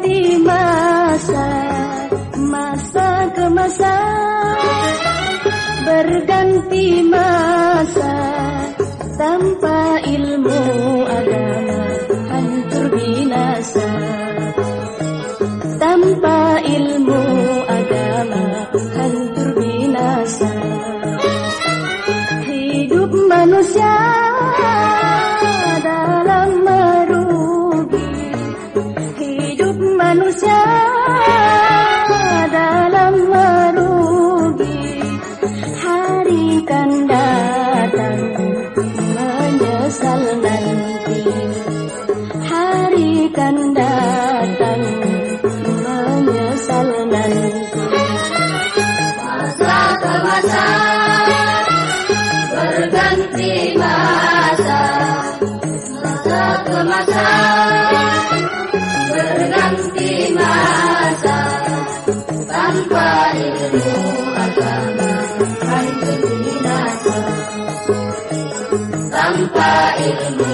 di masa masa ke masa. Berganti masa tanpa ilmu. mata berganti di masa Tanpa ilmu agama Hari kebinasa Tanpa ilmu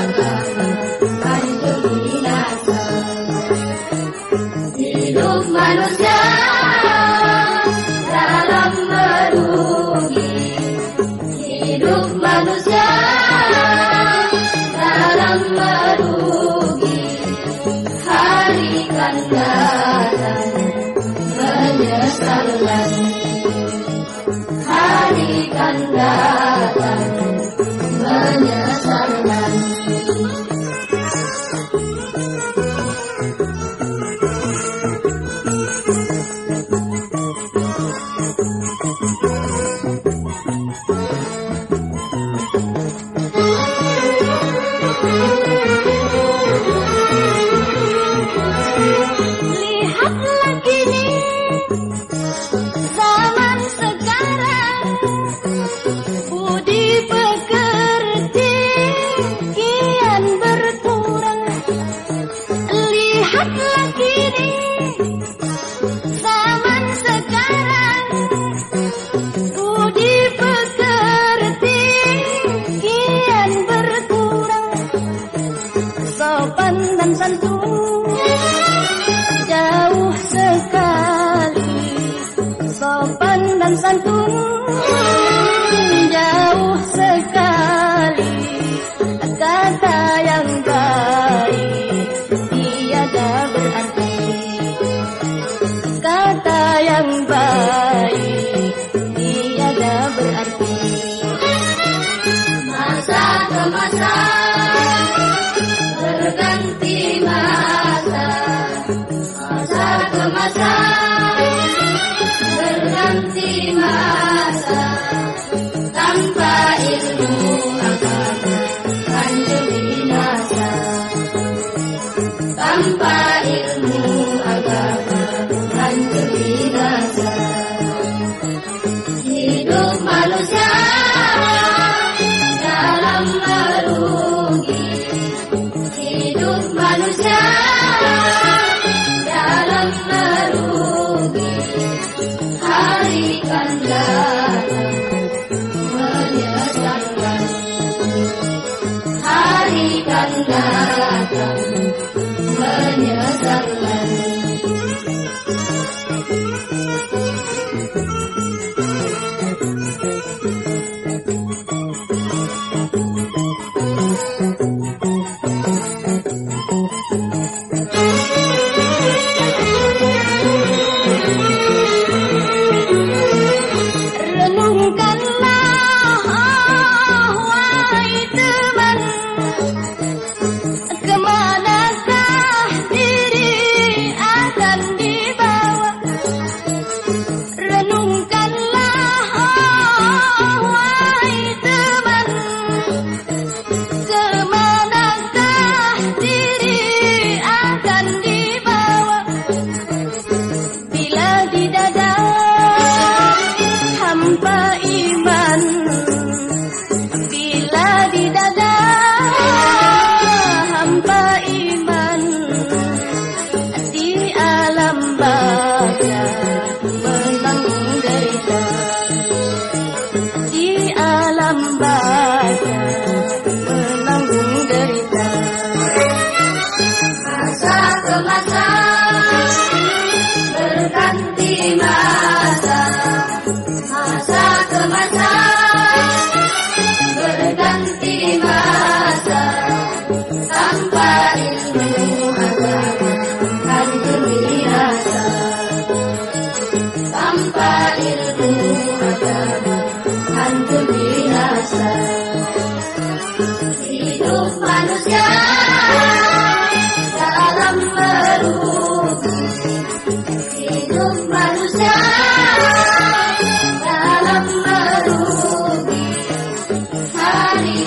agama Hari kebinasa Hidup manusia Dalam merugi. Hidup manusia datang menyesal lagi hari kan datang menyesal jauh sekali Amen.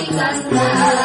Ganga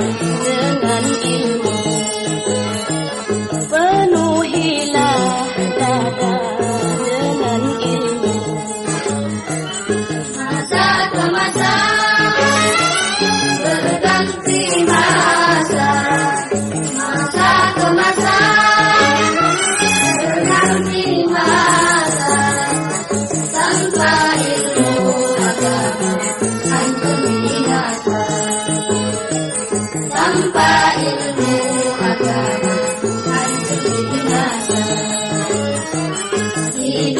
dalam merugi hari